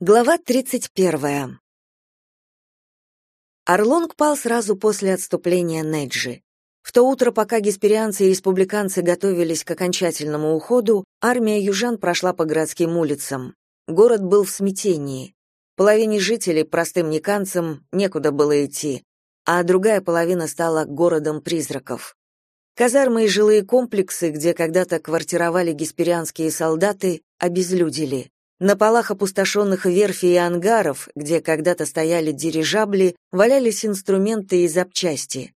Глава 31. Орлонг пал сразу после отступления Неджи. В то утро, пока гесперианцы и республиканцы готовились к окончательному уходу, армия южан прошла по городским улицам. Город был в смятении. Половине жителей, простым никанцам, некуда было идти, а другая половина стала городом призраков. Казармы и жилые комплексы, где когда-то квартировали гесперианские солдаты, обезлюдили. На полах опустошенных верфей и ангаров, где когда-то стояли дирижабли, валялись инструменты и запчасти.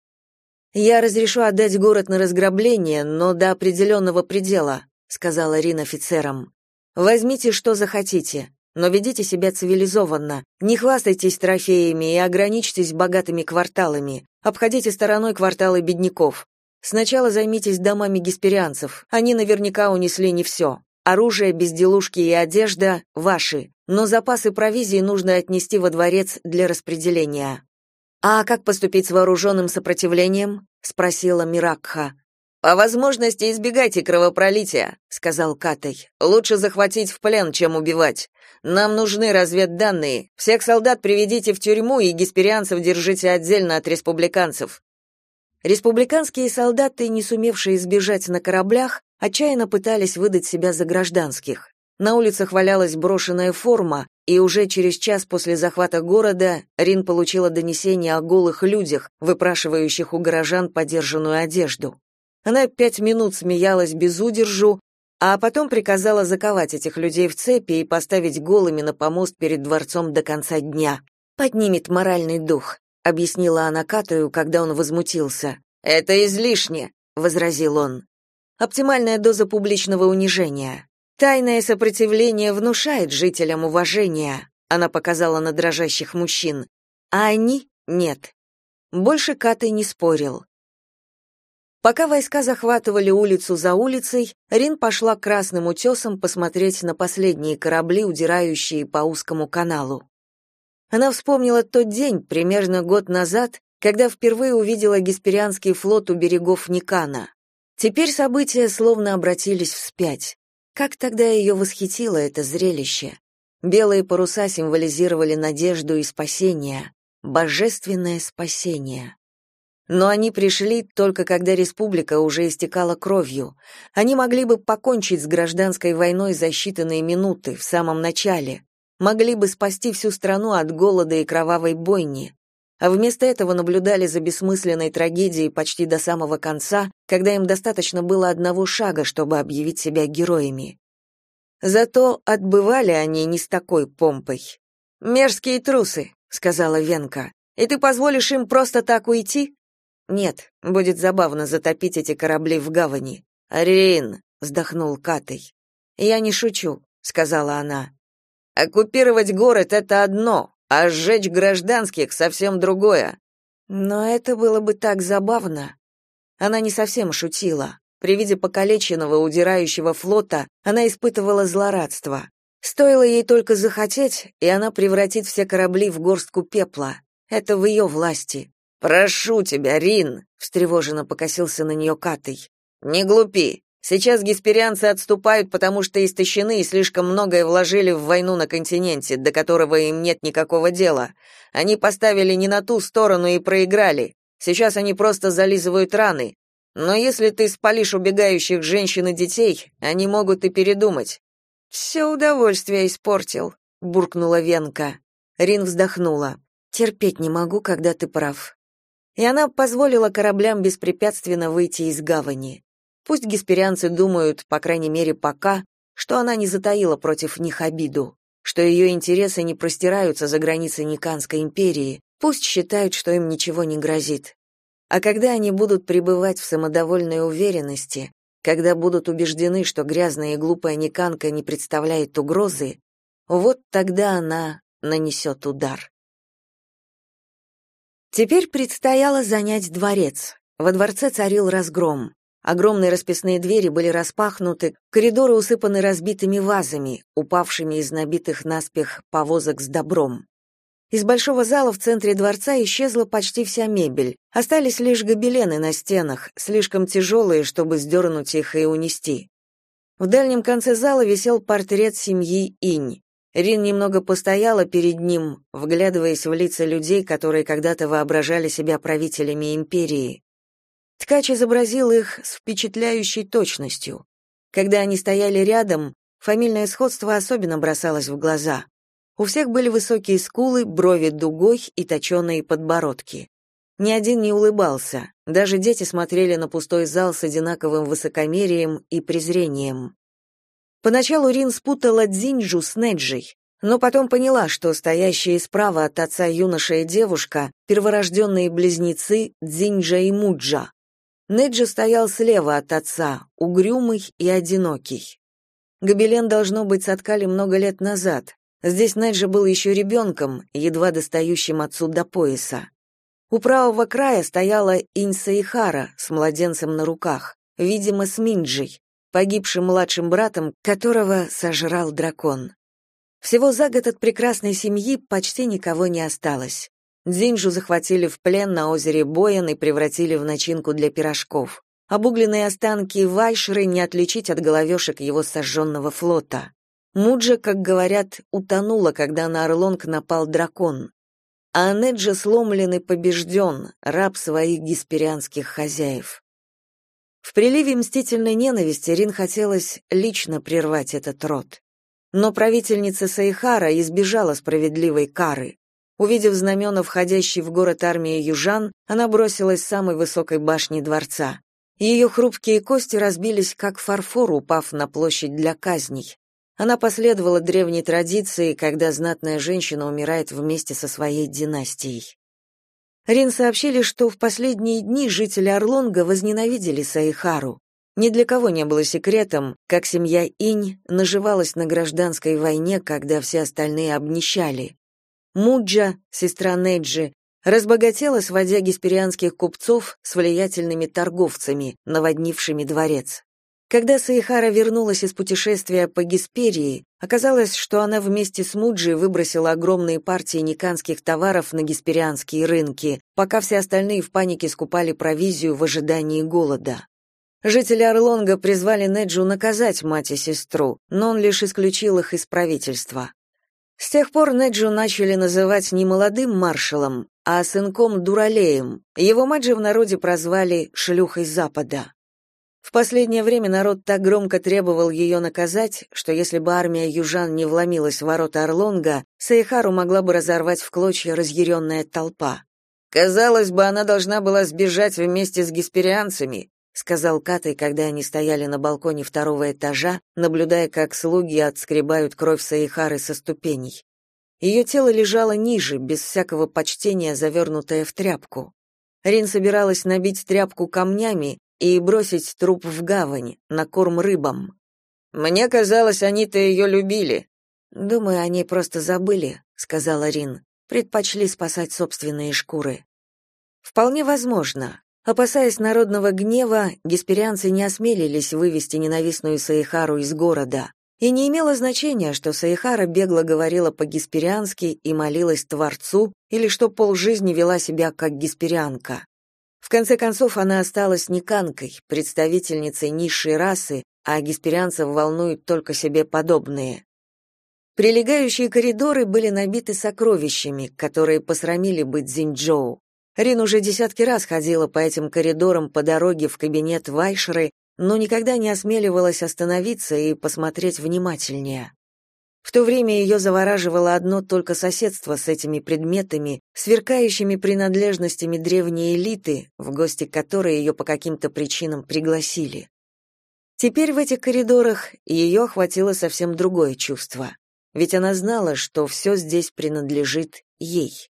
«Я разрешу отдать город на разграбление, но до определенного предела», сказала Рин офицерам. «Возьмите, что захотите, но ведите себя цивилизованно, не хвастайтесь трофеями и ограничьтесь богатыми кварталами, обходите стороной кварталы бедняков. Сначала займитесь домами гесперианцев, они наверняка унесли не все. Оружие, безделушки и одежда ваши, но запасы провизии нужно отнести во дворец для распределения. А как поступить с вооруженным сопротивлением? спросила Миракха. По возможности избегайте кровопролития, сказал Катай. Лучше захватить в плен, чем убивать. Нам нужны разведданные. Всех солдат приведите в тюрьму и гесперианцев держите отдельно от республиканцев. Республиканские солдаты, не сумевшие избежать на кораблях, отчаянно пытались выдать себя за гражданских. На улицах валялась брошенная форма, и уже через час после захвата города Рин получила донесение о голых людях, выпрашивающих у горожан подержанную одежду. Она пять минут смеялась без удержу, а потом приказала заковать этих людей в цепи и поставить голыми на помост перед дворцом до конца дня. Поднимет моральный дух объяснила она Катаю, когда он возмутился. Это излишне, возразил он. Оптимальная доза публичного унижения. Тайное сопротивление внушает жителям уважение, она показала на дрожащих мужчин. А они нет. Больше Катай не спорил. Пока войска захватывали улицу за улицей, Рин пошла к красным утесам посмотреть на последние корабли, удирающие по узкому каналу. Она вспомнила тот день, примерно год назад, когда впервые увидела Гесперианский флот у берегов Никана. Теперь события словно обратились вспять. Как тогда ее восхитило это зрелище. Белые паруса символизировали надежду и спасение, божественное спасение. Но они пришли только когда республика уже истекала кровью. Они могли бы покончить с гражданской войной за считанные минуты, в самом начале могли бы спасти всю страну от голода и кровавой бойни, а вместо этого наблюдали за бессмысленной трагедией почти до самого конца, когда им достаточно было одного шага, чтобы объявить себя героями. Зато отбывали они не с такой помпой. «Мерзкие трусы», — сказала Венка. «И ты позволишь им просто так уйти?» «Нет, будет забавно затопить эти корабли в гавани». «Рин», — вздохнул Катей. «Я не шучу», — сказала она. Оккупировать город — это одно, а сжечь гражданских — совсем другое. Но это было бы так забавно. Она не совсем шутила. При виде покалеченного, удирающего флота она испытывала злорадство. Стоило ей только захотеть, и она превратит все корабли в горстку пепла. Это в ее власти. «Прошу тебя, Рин!» — встревоженно покосился на нее Катей. «Не глупи. Сейчас гесперианцы отступают, потому что истощены и слишком многое вложили в войну на континенте, до которого им нет никакого дела. Они поставили не на ту сторону и проиграли. Сейчас они просто зализывают раны. Но если ты спалишь убегающих женщин и детей, они могут и передумать. «Все удовольствие испортил, буркнула Венка. Рин вздохнула. Терпеть не могу, когда ты прав. И она позволила кораблям беспрепятственно выйти из гавани. Пусть гесперианцы думают, по крайней мере пока, что она не затаила против них обиду, что ее интересы не простираются за границы Никанской империи, пусть считают, что им ничего не грозит. А когда они будут пребывать в самодовольной уверенности, когда будут убеждены, что грязная и глупая Никанка не представляет угрозы, вот тогда она нанесет удар. Теперь предстояло занять дворец. Во дворце царил разгром. Огромные расписные двери были распахнуты, коридоры усыпаны разбитыми вазами, упавшими из набитых наспех повозок с добром. Из большого зала в центре дворца исчезла почти вся мебель. Остались лишь гобелены на стенах, слишком тяжелые, чтобы сдернуть их и унести. В дальнем конце зала висел портрет семьи Инь. Рин немного постояла перед ним, вглядываясь в лица людей, которые когда-то воображали себя правителями империи. Ткач изобразил их с впечатляющей точностью. Когда они стояли рядом, фамильное сходство особенно бросалось в глаза. У всех были высокие скулы, брови дугой и точеные подбородки. Ни один не улыбался, даже дети смотрели на пустой зал с одинаковым высокомерием и презрением. Поначалу Рин спутала Дзинджу с Неджей, но потом поняла, что стоящие справа от отца юноша и девушка — перворожденные близнецы Дзинджа и Муджа. Неджа стоял слева от отца, угрюмый и одинокий. Гобелен, должно быть, соткали много лет назад. Здесь Неджа был еще ребенком, едва достающим отцу до пояса. У правого края стояла Инсаихара с младенцем на руках, видимо, с Минджей, погибшим младшим братом, которого сожрал дракон. Всего за год от прекрасной семьи почти никого не осталось. Дзинджу захватили в плен на озере Боян и превратили в начинку для пирожков. Обугленные останки Вайшеры не отличить от головешек его сожженного флота. Муджа, как говорят, утонула, когда на Орлонг напал дракон а Анеджа сломлен и побежден, раб своих гесперианских хозяев. В приливе мстительной ненависти Рин хотелось лично прервать этот род. Но правительница Сайхара избежала справедливой кары. Увидев знамена входящей в город армии южан, она бросилась с самой высокой башни дворца. Ее хрупкие кости разбились, как фарфор, упав на площадь для казней. Она последовала древней традиции, когда знатная женщина умирает вместе со своей династией. Рин сообщили, что в последние дни жители Орлонга возненавидели Саихару. Ни для кого не было секретом, как семья Инь наживалась на гражданской войне, когда все остальные обнищали. Муджа, сестра Неджи, разбогатела, сводя гесперианских купцов с влиятельными торговцами, наводнившими дворец. Когда Саихара вернулась из путешествия по Гесперии, оказалось, что она вместе с Муджи выбросила огромные партии никанских товаров на гесперианские рынки, пока все остальные в панике скупали провизию в ожидании голода. Жители Орлонга призвали Неджу наказать мать и сестру, но он лишь исключил их из правительства. С тех пор Неджу начали называть не молодым маршалом, а сынком Дуралеем. Его мать же в народе прозвали «шлюхой Запада». В последнее время народ так громко требовал ее наказать, что если бы армия южан не вломилась в ворота Орлонга, Сейхару могла бы разорвать в клочья разъяренная толпа. «Казалось бы, она должна была сбежать вместе с гесперианцами», сказал Катай, когда они стояли на балконе второго этажа, наблюдая, как слуги отскребают кровь Саихары со ступеней. Ее тело лежало ниже, без всякого почтения, завернутое в тряпку. Рин собиралась набить тряпку камнями, и бросить труп в гавань, на корм рыбам. Мне казалось, они-то ее любили. Думаю, они просто забыли, сказала Рин. Предпочли спасать собственные шкуры. Вполне возможно. Опасаясь народного гнева, гесперианцы не осмелились вывести ненавистную Саихару из города. И не имело значения, что Саихара бегло говорила по-геспериански и молилась Творцу, или что полжизни вела себя как гесперианка. В конце концов, она осталась никанкой, представительницей низшей расы, а гесперианцев волнуют только себе подобные. Прилегающие коридоры были набиты сокровищами, которые посрамили быть Зинджоу. Рин уже десятки раз ходила по этим коридорам по дороге в кабинет Вайшеры, но никогда не осмеливалась остановиться и посмотреть внимательнее. В то время ее завораживало одно только соседство с этими предметами, сверкающими принадлежностями древней элиты, в гости которой ее по каким-то причинам пригласили. Теперь в этих коридорах ее охватило совсем другое чувство, ведь она знала, что все здесь принадлежит ей.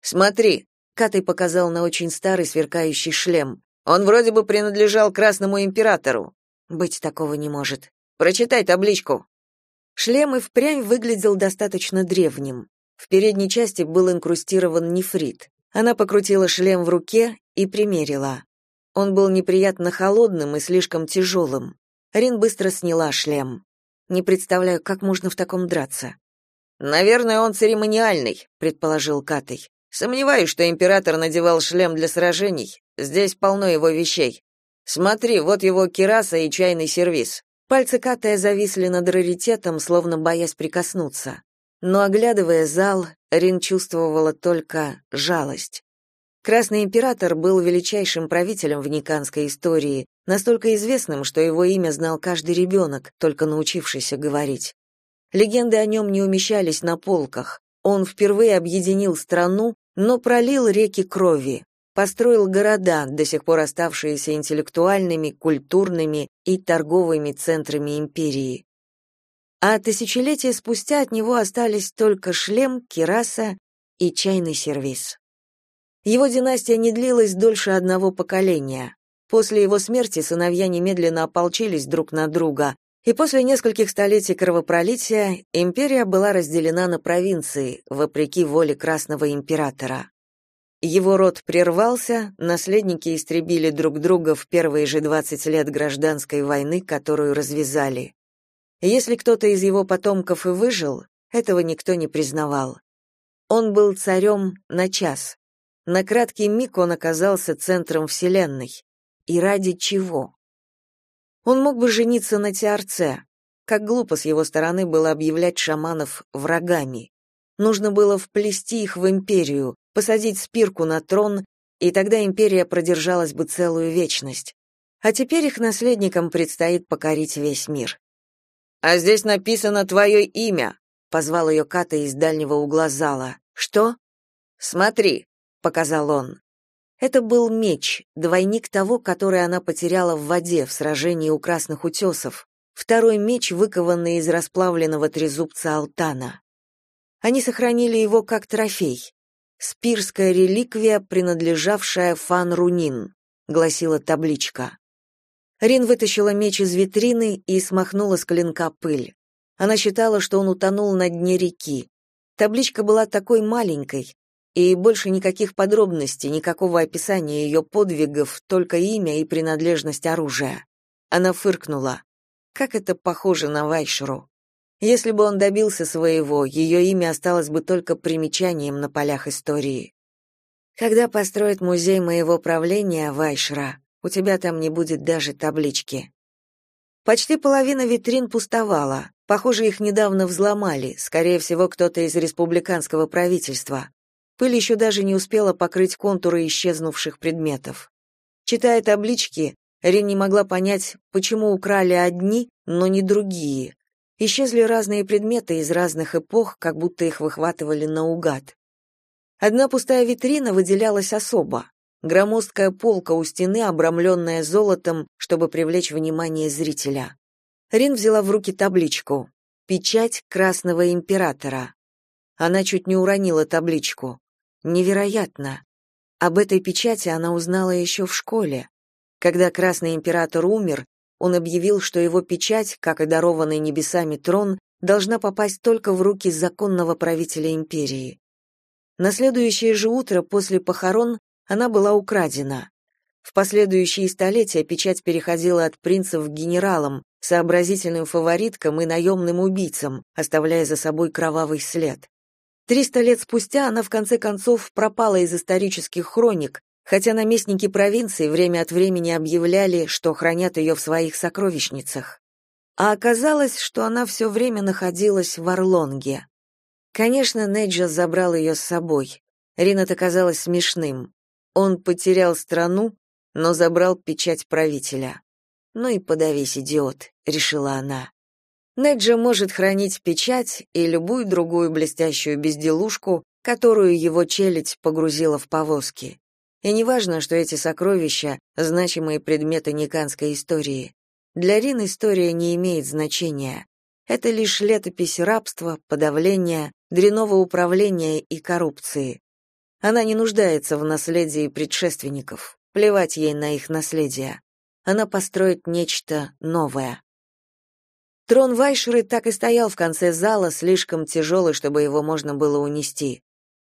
«Смотри», — Катай показал на очень старый сверкающий шлем, «он вроде бы принадлежал Красному Императору». «Быть такого не может». «Прочитай табличку». Шлем и впрямь выглядел достаточно древним. В передней части был инкрустирован нефрит. Она покрутила шлем в руке и примерила. Он был неприятно холодным и слишком тяжелым. Рин быстро сняла шлем. Не представляю, как можно в таком драться. Наверное, он церемониальный, предположил Катей. Сомневаюсь, что император надевал шлем для сражений. Здесь полно его вещей. Смотри, вот его кираса и чайный сервиз. Пальцы Катая зависли над раритетом, словно боясь прикоснуться. Но, оглядывая зал, Рин чувствовала только жалость. Красный император был величайшим правителем в никанской истории, настолько известным, что его имя знал каждый ребенок, только научившийся говорить. Легенды о нем не умещались на полках. Он впервые объединил страну, но пролил реки крови, построил города, до сих пор оставшиеся интеллектуальными, культурными и торговыми центрами империи. А тысячелетия спустя от него остались только шлем, кираса и чайный сервиз. Его династия не длилась дольше одного поколения. После его смерти сыновья немедленно ополчились друг на друга, и после нескольких столетий кровопролития империя была разделена на провинции, вопреки воле Красного императора. Его род прервался, наследники истребили друг друга в первые же 20 лет гражданской войны, которую развязали. Если кто-то из его потомков и выжил, этого никто не признавал. Он был царем на час. На краткий миг он оказался центром вселенной. И ради чего? Он мог бы жениться на Тиарце. Как глупо с его стороны было объявлять шаманов врагами. Нужно было вплести их в империю, посадить спирку на трон, и тогда империя продержалась бы целую вечность. А теперь их наследникам предстоит покорить весь мир. «А здесь написано твое имя», — позвал ее Ката из дальнего угла зала. «Что?» «Смотри», — показал он. Это был меч, двойник того, который она потеряла в воде в сражении у Красных Утесов, второй меч, выкованный из расплавленного трезубца Алтана. Они сохранили его как трофей. «Спирская реликвия, принадлежавшая Фан Рунин», — гласила табличка. Рин вытащила меч из витрины и смахнула с клинка пыль. Она считала, что он утонул на дне реки. Табличка была такой маленькой, и больше никаких подробностей, никакого описания ее подвигов, только имя и принадлежность оружия. Она фыркнула. Как это похоже на Вайшру. Если бы он добился своего, ее имя осталось бы только примечанием на полях истории. Когда построят музей моего правления, Вайшра, у тебя там не будет даже таблички. Почти половина витрин пустовала. Похоже, их недавно взломали, скорее всего, кто-то из республиканского правительства. Пыль еще даже не успела покрыть контуры исчезнувших предметов. Читая таблички, Рин не могла понять, почему украли одни, но не другие. Исчезли разные предметы из разных эпох, как будто их выхватывали наугад. Одна пустая витрина выделялась особо. Громоздкая полка у стены, обрамленная золотом, чтобы привлечь внимание зрителя. Рин взяла в руки табличку «Печать Красного Императора». Она чуть не уронила табличку. Невероятно. Об этой печати она узнала еще в школе. Когда Красный император умер, он объявил, что его печать, как и дарованный небесами трон, должна попасть только в руки законного правителя империи. На следующее же утро после похорон она была украдена. В последующие столетия печать переходила от принцев к генералам, сообразительным фавориткам и наемным убийцам, оставляя за собой кровавый след. Триста лет спустя она в конце концов пропала из исторических хроник, хотя наместники провинции время от времени объявляли, что хранят ее в своих сокровищницах. А оказалось, что она все время находилась в Орлонге. Конечно, Неджа забрал ее с собой. Рин это казалось смешным. Он потерял страну, но забрал печать правителя. «Ну и подавись, идиот», — решила она. Неджа может хранить печать и любую другую блестящую безделушку, которую его челядь погрузила в повозки. И неважно, что эти сокровища — значимые предметы никанской истории. Для Рин история не имеет значения. Это лишь летопись рабства, подавления, дрянного управления и коррупции. Она не нуждается в наследии предшественников. Плевать ей на их наследие. Она построит нечто новое. Трон Вайшеры так и стоял в конце зала, слишком тяжелый, чтобы его можно было унести.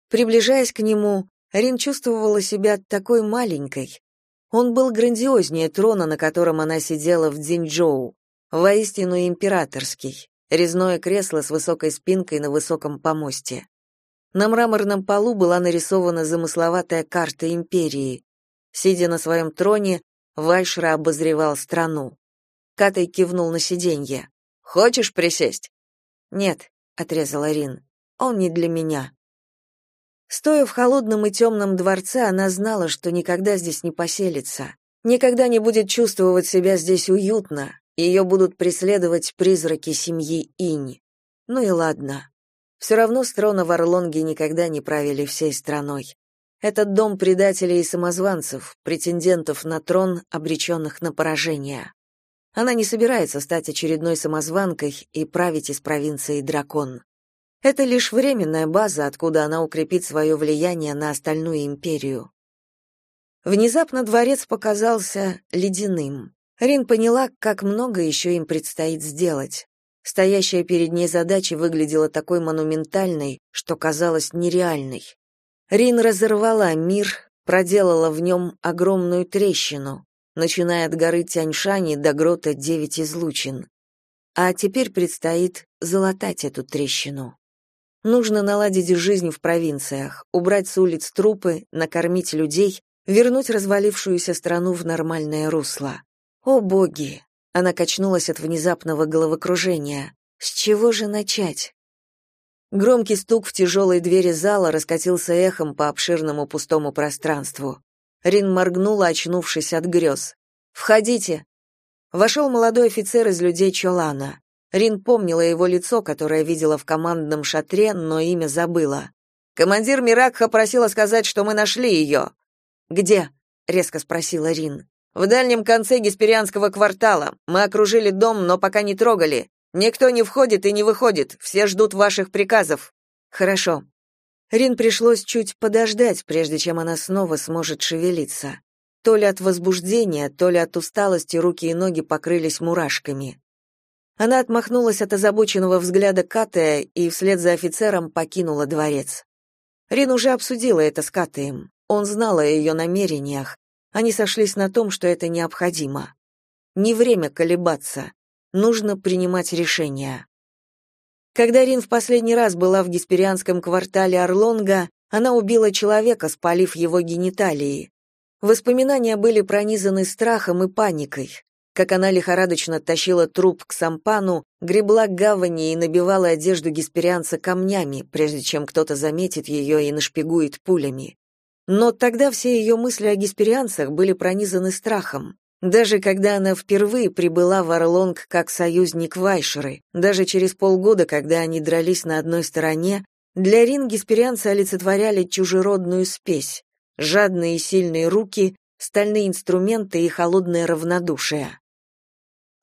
Приближаясь к нему, Рин чувствовала себя такой маленькой. Он был грандиознее трона, на котором она сидела в Дзиньчжоу, воистину императорский, резное кресло с высокой спинкой на высоком помосте. На мраморном полу была нарисована замысловатая карта империи. Сидя на своем троне, Вайшра обозревал страну. Катай кивнул на сиденье. «Хочешь присесть?» «Нет», — отрезала Рин. «Он не для меня». Стоя в холодном и темном дворце, она знала, что никогда здесь не поселится, никогда не будет чувствовать себя здесь уютно, ее будут преследовать призраки семьи Инь. Ну и ладно. Все равно с трона в Орлонге никогда не правили всей страной. Этот дом предателей и самозванцев, претендентов на трон, обреченных на поражение. Она не собирается стать очередной самозванкой и править из провинции Дракон. Это лишь временная база, откуда она укрепит свое влияние на остальную империю. Внезапно дворец показался ледяным. Рин поняла, как много еще им предстоит сделать. Стоящая перед ней задача выглядела такой монументальной, что казалась нереальной. Рин разорвала мир, проделала в нем огромную трещину, начиная от горы Тяньшани до грота Девять излучин. А теперь предстоит залатать эту трещину. Нужно наладить жизнь в провинциях, убрать с улиц трупы, накормить людей, вернуть развалившуюся страну в нормальное русло. О боги, она качнулась от внезапного головокружения. С чего же начать? Громкий стук в тяжелой двери зала раскатился эхом по обширному пустому пространству. Рин моргнула, очнувшись от грез. «Входите!» Вошел молодой офицер из людей Чолана. Рин помнила его лицо, которое видела в командном шатре, но имя забыла. «Командир Миракха просила сказать, что мы нашли ее». «Где?» — резко спросила Рин. В дальнем конце Гесперианского квартала. Мы окружили дом, но пока не трогали. Никто не входит и не выходит. Все ждут ваших приказов. Хорошо. Рин пришлось чуть подождать, прежде чем она снова сможет шевелиться. То ли от возбуждения, то ли от усталости руки и ноги покрылись мурашками. Она отмахнулась от озабоченного взгляда Катая и вслед за офицером покинула дворец. Рин уже обсудила это с Катаем. Он знал о ее намерениях, они сошлись на том, что это необходимо. Не время колебаться. Нужно принимать решения. Когда Рин в последний раз была в гесперианском квартале Орлонга, она убила человека, спалив его гениталии. Воспоминания были пронизаны страхом и паникой. Как она лихорадочно тащила труп к сампану, гребла к гавани и набивала одежду гесперианца камнями, прежде чем кто-то заметит ее и нашпигует пулями. Но тогда все ее мысли о гесперианцах были пронизаны страхом. Даже когда она впервые прибыла в Орлонг как союзник Вайшеры, даже через полгода, когда они дрались на одной стороне, для Рин гесперианцы олицетворяли чужеродную спесь, жадные и сильные руки, стальные инструменты и холодное равнодушие.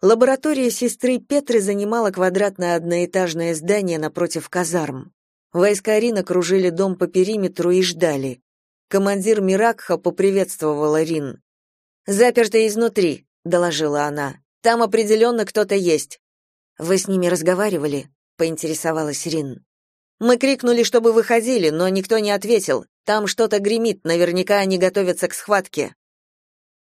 Лаборатория сестры Петры занимала квадратное одноэтажное здание напротив казарм. Войска Рин окружили дом по периметру и ждали. Командир Миракха поприветствовала Рин. «Заперто изнутри», — доложила она. «Там определенно кто-то есть». «Вы с ними разговаривали?» — поинтересовалась Рин. «Мы крикнули, чтобы выходили, но никто не ответил. Там что-то гремит, наверняка они готовятся к схватке».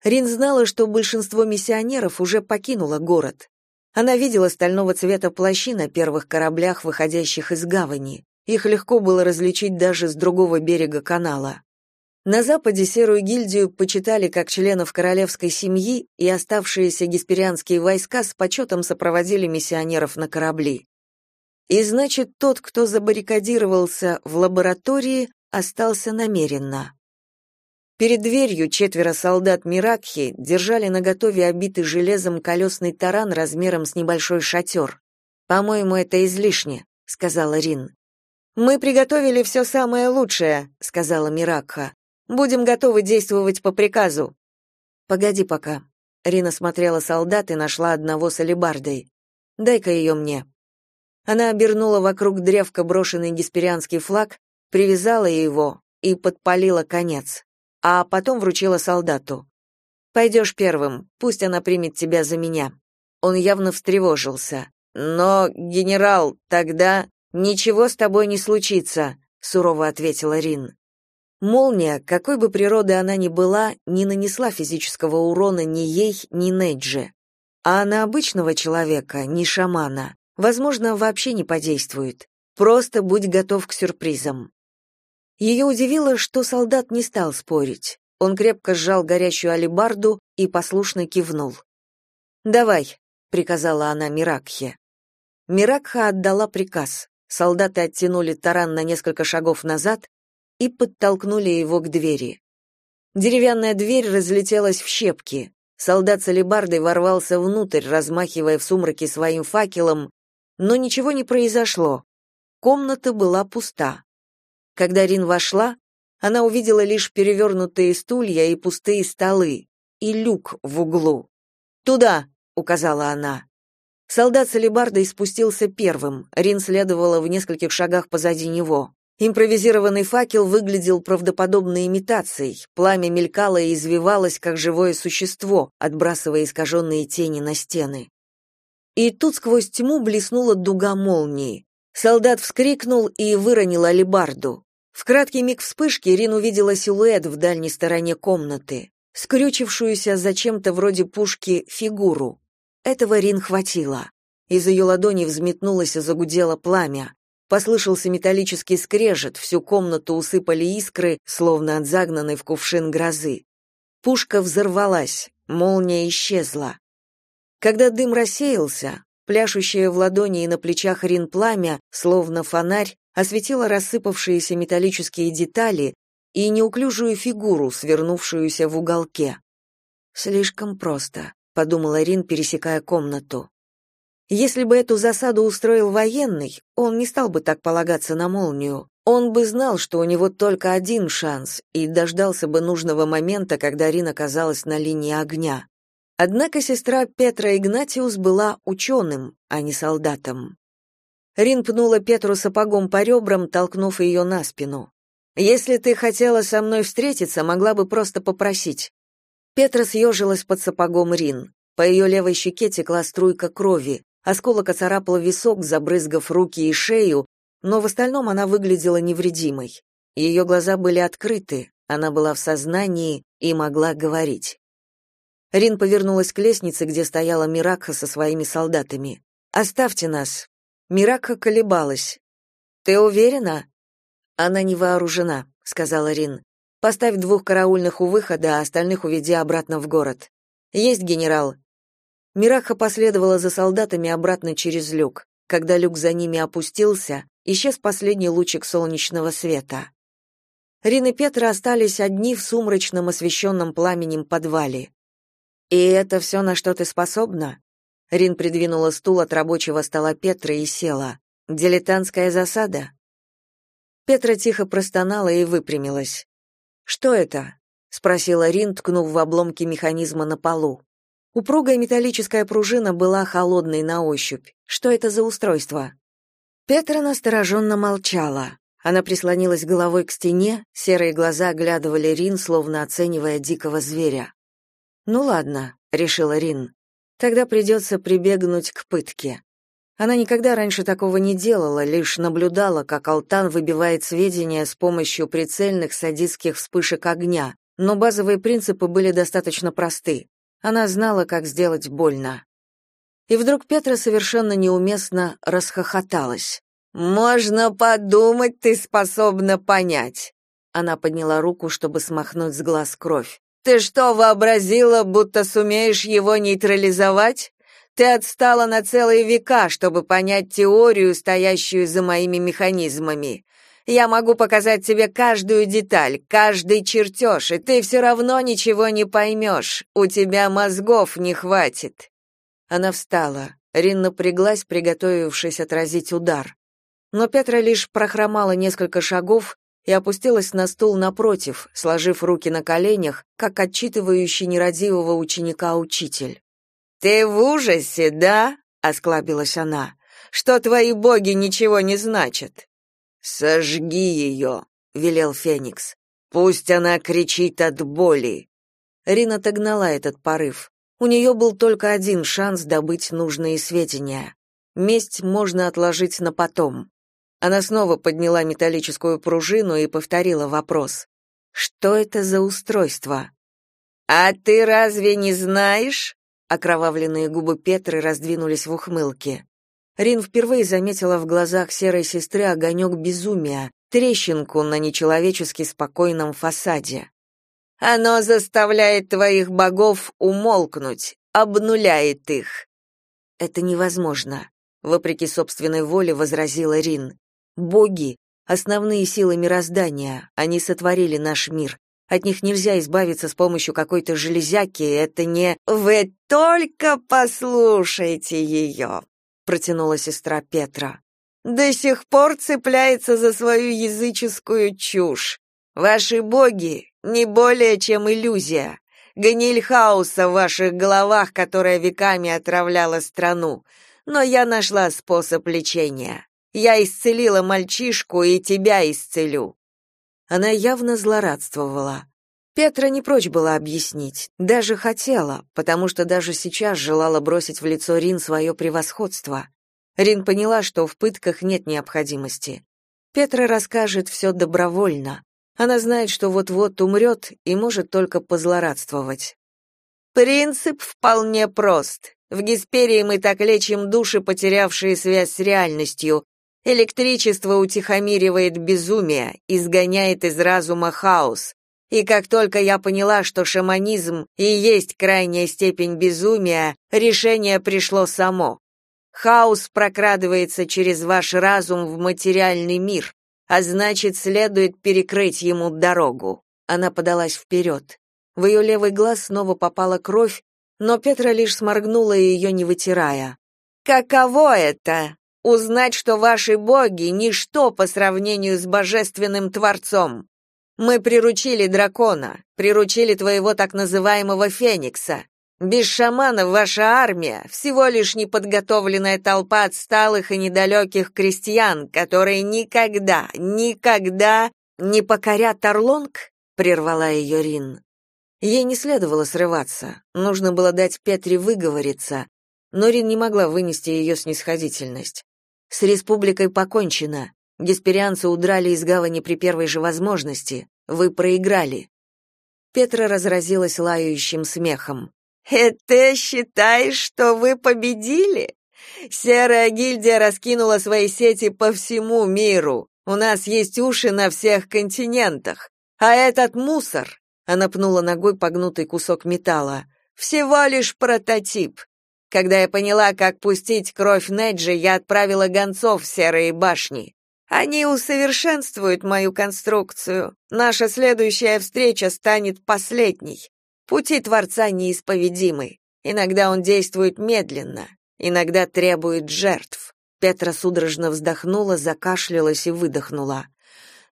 Рин знала, что большинство миссионеров уже покинуло город. Она видела стального цвета плащи на первых кораблях, выходящих из гавани. Их легко было различить даже с другого берега канала. На Западе серую гильдию почитали как членов королевской семьи, и оставшиеся гесперианские войска с почетом сопроводили миссионеров на корабли. И значит, тот, кто забаррикадировался в лаборатории, остался намеренно. Перед дверью четверо солдат Миракхи держали наготове обитый железом колесный таран размером с небольшой шатер. «По-моему, это излишне», — сказала Рин. «Мы приготовили все самое лучшее», — сказала Миракха. Будем готовы действовать по приказу. Погоди пока. Рина смотрела солдат и нашла одного с алебардой. Дай-ка ее мне. Она обернула вокруг древка брошенный гесперианский флаг, привязала его и подпалила конец, а потом вручила солдату. «Пойдешь первым, пусть она примет тебя за меня». Он явно встревожился. «Но, генерал, тогда ничего с тобой не случится», — сурово ответила Рин. Молния, какой бы природы она ни была, не нанесла физического урона ни ей, ни Неджи. А на обычного человека, ни шамана, возможно, вообще не подействует. Просто будь готов к сюрпризам. Ее удивило, что солдат не стал спорить. Он крепко сжал горящую алебарду и послушно кивнул. «Давай», приказала она Миракхе. Миракха отдала приказ. Солдаты оттянули таран на несколько шагов назад и подтолкнули его к двери. Деревянная дверь разлетелась в щепки. Солдат с алебардой ворвался внутрь, размахивая в сумраке своим факелом, но ничего не произошло. Комната была пуста. Когда Рин вошла, она увидела лишь перевернутые стулья и пустые столы, и люк в углу. «Туда!» — указала она. Солдат с алебардой спустился первым, Рин следовала в нескольких шагах позади него. Импровизированный факел выглядел правдоподобной имитацией, пламя мелькало и извивалось, как живое существо, отбрасывая искаженные тени на стены. И тут сквозь тьму блеснула дуга молнии. Солдат вскрикнул и выронил алебарду. В краткий миг вспышки Рин увидела силуэт в дальней стороне комнаты, скрючившуюся зачем-то вроде пушки фигуру. Этого Рин хватило. Из ее ладони взметнулось и загудело пламя. Послышался металлический скрежет, всю комнату усыпали искры, словно от загнанной в кувшин грозы. Пушка взорвалась, молния исчезла. Когда дым рассеялся, пляшущее в ладони и на плечах Рин пламя, словно фонарь, осветило рассыпавшиеся металлические детали и неуклюжую фигуру, свернувшуюся в уголке. Слишком просто подумала Рин, пересекая комнату. Если бы эту засаду устроил военный, он не стал бы так полагаться на молнию. Он бы знал, что у него только один шанс, и дождался бы нужного момента, когда Рин оказалась на линии огня. Однако сестра Петра Игнатиус была ученым, а не солдатом. Рин пнула Петру сапогом по ребрам, толкнув ее на спину. «Если ты хотела со мной встретиться, могла бы просто попросить. Петра съежилась под сапогом Рин. По ее левой щеке текла струйка крови, осколок оцарапал висок, забрызгав руки и шею, но в остальном она выглядела невредимой. Ее глаза были открыты, она была в сознании и могла говорить. Рин повернулась к лестнице, где стояла Миракха со своими солдатами. «Оставьте нас». Миракха колебалась. «Ты уверена?» «Она не вооружена», — сказала Рин. Поставь двух караульных у выхода, а остальных уведи обратно в город. Есть, генерал. Мираха последовала за солдатами обратно через люк. Когда люк за ними опустился, исчез последний лучик солнечного света. Рин и Петра остались одни в сумрачном освещенном пламенем подвале. «И это все, на что ты способна?» Рин придвинула стул от рабочего стола Петра и села. «Дилетантская засада?» Петра тихо простонала и выпрямилась. Что это? спросила Рин, ткнув в обломки механизма на полу. Упругая металлическая пружина была холодной на ощупь. Что это за устройство? Петра настороженно молчала. Она прислонилась головой к стене, серые глаза оглядывали Рин, словно оценивая дикого зверя. «Ну ладно», — решила Рин. «Тогда придется прибегнуть к пытке. Она никогда раньше такого не делала, лишь наблюдала, как Алтан выбивает сведения с помощью прицельных садистских вспышек огня, но базовые принципы были достаточно просты. Она знала, как сделать больно. И вдруг Петра совершенно неуместно расхохоталась. «Можно подумать, ты способна понять». Она подняла руку, чтобы смахнуть с глаз кровь. «Ты что, вообразила, будто сумеешь его нейтрализовать? Ты отстала на целые века, чтобы понять теорию, стоящую за моими механизмами. Я могу показать тебе каждую деталь, каждый чертеж, и ты все равно ничего не поймешь. У тебя мозгов не хватит. Она встала. Рин напряглась, приготовившись отразить удар. Но Петра лишь прохромала несколько шагов и опустилась на стул напротив, сложив руки на коленях, как отчитывающий нерадивого ученика учитель. «Ты в ужасе, да?» — осклабилась она. «Что твои боги ничего не значат?» «Сожги ее», — велел Феникс. «Пусть она кричит от боли». Рина отогнала этот порыв. У нее был только один шанс добыть нужные сведения. Месть можно отложить на потом. Она снова подняла металлическую пружину и повторила вопрос. «Что это за устройство?» «А ты разве не знаешь?» Окровавленные губы Петры раздвинулись в ухмылке. Рин впервые заметила в глазах серой сестры огонек безумия, трещинку на нечеловечески спокойном фасаде. «Оно заставляет твоих богов умолкнуть, обнуляет их». это невозможно, вопреки собственной воле возразила Рин. Боги основные силы мироздания, они сотворили наш мир. От них нельзя избавиться с помощью какой-то железяки, это не Вы только послушайте ее», — протянула сестра Петра. До сих пор цепляется за свою языческую чушь. Ваши боги не более чем иллюзия, гниль хаоса в ваших головах, которая веками отравляла страну. Но я нашла способ лечения. Я исцелила мальчишку и тебя исцелю. Она явно злорадствовала. Петра не прочь была объяснить, даже хотела, потому что даже сейчас желала бросить в лицо Рин свое превосходство. Рин поняла, что в пытках нет необходимости. Петра расскажет все добровольно. Она знает, что вот-вот умрет и может только позлорадствовать. Принцип вполне прост. В Гесперии мы так лечим души, потерявшие связь с реальностью, Электричество утихомиривает безумие, изгоняет из разума хаос. И как только я поняла, что шаманизм и есть крайняя степень безумия, решение пришло само. Хаос прокрадывается через ваш разум в материальный мир, а значит, следует перекрыть ему дорогу. Она подалась вперед. В ее левый глаз снова попала кровь, но Петра лишь сморгнула ее, не вытирая. «Каково это узнать, что ваши боги — ничто по сравнению с божественным Творцом. Мы приручили дракона, приручили твоего так называемого Феникса. Без шаманов ваша армия — всего лишь неподготовленная толпа отсталых и недалеких крестьян, которые никогда, никогда не покорят Тарлонг, — прервала ее Рин. Ей не следовало срываться, нужно было дать Петре выговориться, но Рин не могла вынести ее снисходительность. С республикой покончено. Гесперианцы удрали из гавани при первой же возможности. Вы проиграли. Петра разразилась лающим смехом. «И ты считаешь, что вы победили? Серая гильдия раскинула свои сети по всему миру. У нас есть уши на всех континентах. А этот мусор...» Она пнула ногой погнутый кусок металла. «Всего лишь прототип. Когда я поняла, как пустить кровь Неджи, я отправила гонцов в серые башни. Они усовершенствуют мою конструкцию. Наша следующая встреча станет последней. Пути Творца неисповедимы. Иногда он действует медленно, иногда требует жертв. Петра судорожно вздохнула, закашлялась и выдохнула.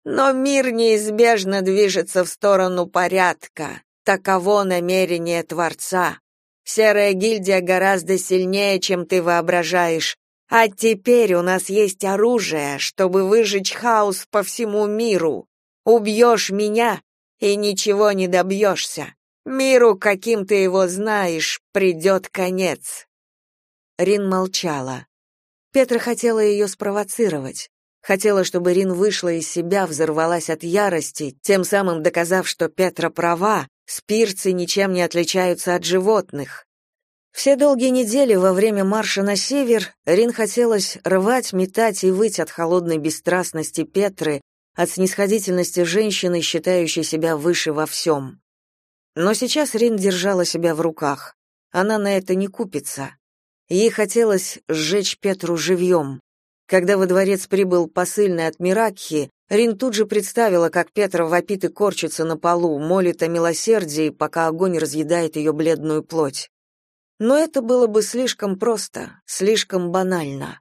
Но мир неизбежно движется в сторону порядка. Таково намерение Творца. Серая гильдия гораздо сильнее, чем ты воображаешь. А теперь у нас есть оружие, чтобы выжечь хаос по всему миру. Убьешь меня, и ничего не добьешься. Миру, каким ты его знаешь, придет конец. Рин молчала. Петра хотела ее спровоцировать. Хотела, чтобы Рин вышла из себя, взорвалась от ярости, тем самым доказав, что Петра права, Спирцы ничем не отличаются от животных. Все долгие недели во время марша на север Рин хотелось рвать, метать и выть от холодной бесстрастности Петры, от снисходительности женщины, считающей себя выше во всем. Но сейчас Рин держала себя в руках. Она на это не купится. Ей хотелось сжечь Петру живьем. Когда во дворец прибыл посыльный от Миракхи, Рин тут же представила, как Петра вопит и корчится на полу, молит о милосердии, пока огонь разъедает ее бледную плоть. Но это было бы слишком просто, слишком банально.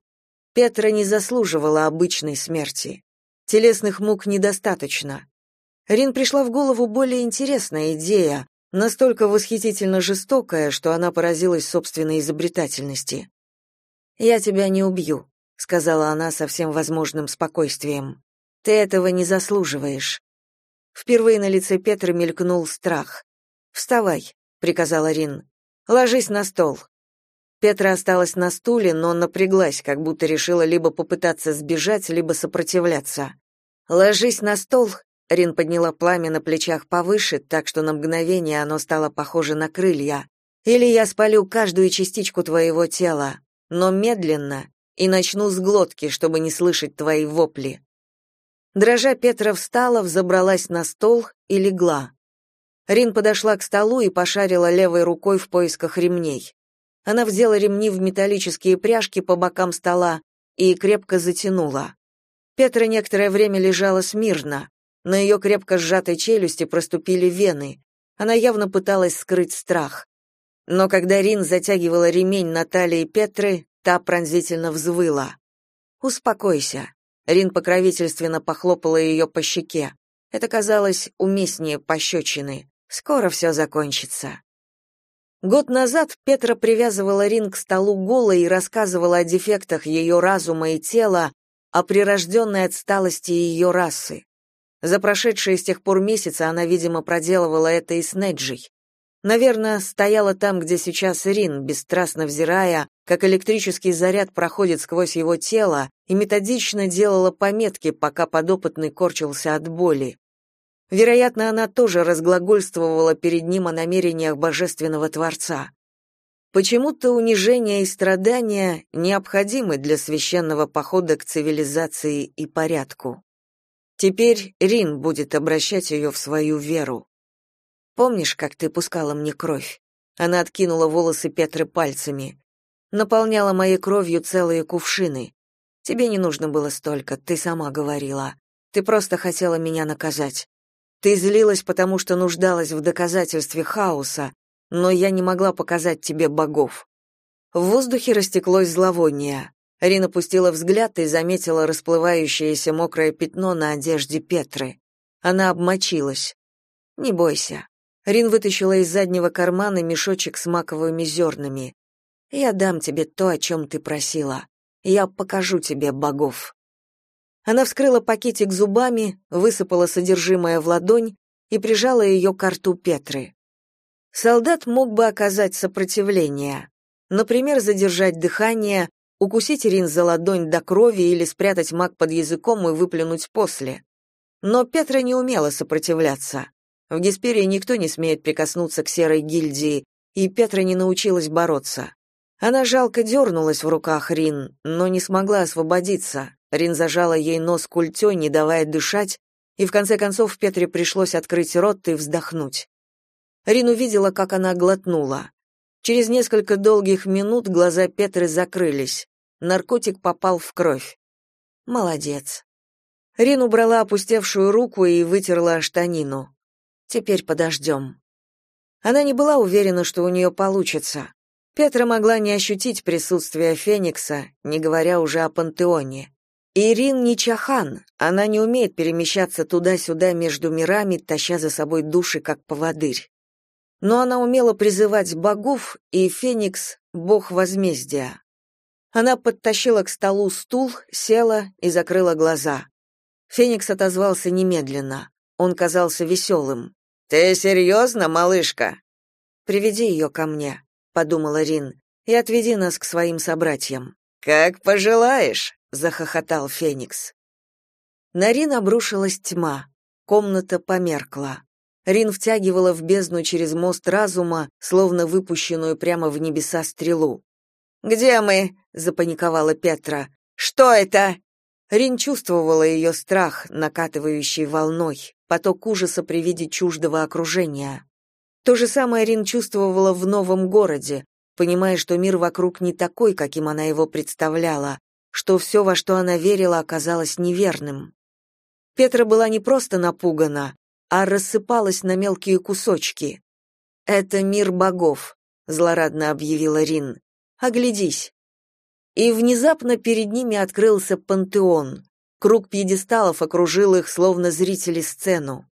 Петра не заслуживала обычной смерти. Телесных мук недостаточно. Рин пришла в голову более интересная идея, настолько восхитительно жестокая, что она поразилась собственной изобретательности. «Я тебя не убью», — сказала она со всем возможным спокойствием. Ты этого не заслуживаешь. Впервые на лице Петры мелькнул страх. Вставай, приказала Рин. Ложись на стол. Петра осталась на стуле, но напряглась, как будто решила либо попытаться сбежать, либо сопротивляться. Ложись на стол. Рин подняла пламя на плечах повыше, так что на мгновение оно стало похоже на крылья. Или я спалю каждую частичку твоего тела, но медленно, и начну с глотки, чтобы не слышать твои вопли. Дрожа Петра встала, взобралась на стол и легла. Рин подошла к столу и пошарила левой рукой в поисках ремней. Она вдела ремни в металлические пряжки по бокам стола и крепко затянула. Петра некоторое время лежала смирно. На ее крепко сжатой челюсти проступили вены. Она явно пыталась скрыть страх. Но когда Рин затягивала ремень на талии Петры, та пронзительно взвыла. «Успокойся». Рин покровительственно похлопала ее по щеке. Это казалось уместнее пощечины. Скоро все закончится. Год назад Петра привязывала Рин к столу голой и рассказывала о дефектах ее разума и тела, о прирожденной отсталости ее расы. За прошедшие с тех пор месяцы она, видимо, проделывала это и с Неджей. Наверное, стояла там, где сейчас Рин, бесстрастно взирая, как электрический заряд проходит сквозь его тело, и методично делала пометки, пока подопытный корчился от боли. Вероятно, она тоже разглагольствовала перед ним о намерениях божественного Творца. Почему-то унижение и страдания необходимы для священного похода к цивилизации и порядку. Теперь Рин будет обращать ее в свою веру. Помнишь, как ты пускала мне кровь? Она откинула волосы Петры пальцами. Наполняла моей кровью целые кувшины. Тебе не нужно было столько, ты сама говорила. Ты просто хотела меня наказать. Ты злилась, потому что нуждалась в доказательстве хаоса, но я не могла показать тебе богов. В воздухе растеклось зловоние. Рина пустила взгляд и заметила расплывающееся мокрое пятно на одежде Петры. Она обмочилась. Не бойся. Рин вытащила из заднего кармана мешочек с маковыми зернами. «Я дам тебе то, о чем ты просила. Я покажу тебе богов». Она вскрыла пакетик зубами, высыпала содержимое в ладонь и прижала ее к рту Петры. Солдат мог бы оказать сопротивление. Например, задержать дыхание, укусить Рин за ладонь до крови или спрятать маг под языком и выплюнуть после. Но Петра не умела сопротивляться. В Гесперии никто не смеет прикоснуться к серой гильдии, и Петра не научилась бороться. Она жалко дернулась в руках Рин, но не смогла освободиться. Рин зажала ей нос культей, не давая дышать, и в конце концов Петре пришлось открыть рот и вздохнуть. Рин увидела, как она глотнула. Через несколько долгих минут глаза Петры закрылись. Наркотик попал в кровь. Молодец. Рин убрала опустевшую руку и вытерла штанину. Теперь подождем». Она не была уверена, что у нее получится. Петра могла не ощутить присутствие Феникса, не говоря уже о пантеоне. Ирин не чахан, она не умеет перемещаться туда-сюда между мирами, таща за собой души, как поводырь. Но она умела призывать богов, и Феникс — бог возмездия. Она подтащила к столу стул, села и закрыла глаза. Феникс отозвался немедленно. Он казался веселым. «Ты серьезно, малышка?» «Приведи ее ко мне», — подумала Рин, — «и отведи нас к своим собратьям». «Как пожелаешь», — захохотал Феникс. На Рин обрушилась тьма. Комната померкла. Рин втягивала в бездну через мост разума, словно выпущенную прямо в небеса стрелу. «Где мы?» — запаниковала Петра. «Что это?» Рин чувствовала ее страх, накатывающий волной поток ужаса при виде чуждого окружения. То же самое Рин чувствовала в новом городе, понимая, что мир вокруг не такой, каким она его представляла, что все, во что она верила, оказалось неверным. Петра была не просто напугана, а рассыпалась на мелкие кусочки. «Это мир богов», — злорадно объявила Рин. «Оглядись». И внезапно перед ними открылся пантеон. Круг пьедесталов окружил их, словно зрители сцену.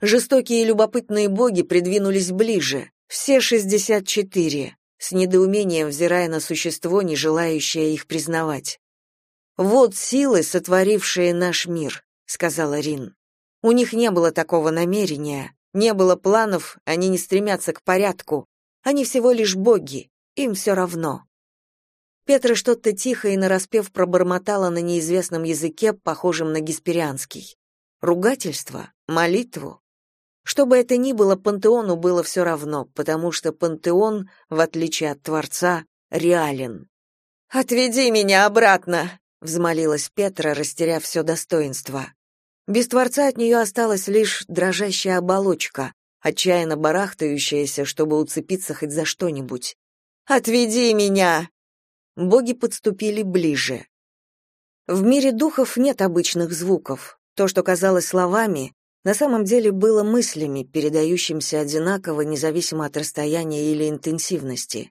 Жестокие и любопытные боги придвинулись ближе, все шестьдесят четыре, с недоумением взирая на существо, не желающее их признавать. «Вот силы, сотворившие наш мир», — сказала Рин. «У них не было такого намерения, не было планов, они не стремятся к порядку. Они всего лишь боги, им все равно. Петра что-то тихо и нараспев пробормотала на неизвестном языке, похожем на гесперианский. Ругательство? Молитву? Что бы это ни было, пантеону было все равно, потому что пантеон, в отличие от Творца, реален. «Отведи меня обратно!» — взмолилась Петра, растеряв все достоинство. Без Творца от нее осталась лишь дрожащая оболочка, отчаянно барахтающаяся, чтобы уцепиться хоть за что-нибудь. Отведи меня!» Боги подступили ближе. В мире духов нет обычных звуков. То, что казалось словами, на самом деле было мыслями, передающимися одинаково, независимо от расстояния или интенсивности.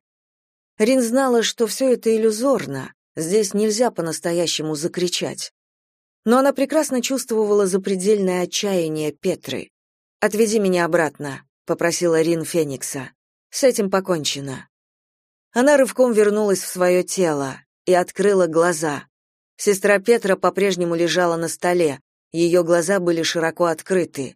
Рин знала, что все это иллюзорно, здесь нельзя по-настоящему закричать. Но она прекрасно чувствовала запредельное отчаяние Петры. «Отведи меня обратно», — попросила Рин Феникса. «С этим покончено». Она рывком вернулась в свое тело и открыла глаза. Сестра Петра по-прежнему лежала на столе, ее глаза были широко открыты.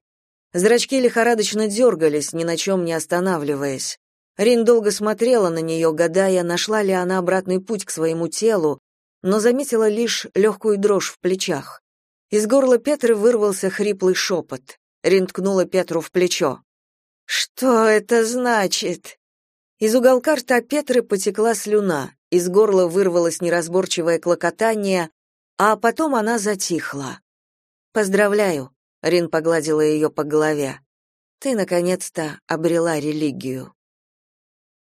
Зрачки лихорадочно дергались, ни на чем не останавливаясь. Рин долго смотрела на нее, гадая, нашла ли она обратный путь к своему телу, но заметила лишь легкую дрожь в плечах. Из горла Петры вырвался хриплый шепот. Рин ткнула Петру в плечо. «Что это значит?» Из уголка рта Петры потекла слюна, из горла вырвалось неразборчивое клокотание, а потом она затихла. «Поздравляю», — Рин погладила ее по голове. «Ты, наконец-то, обрела религию».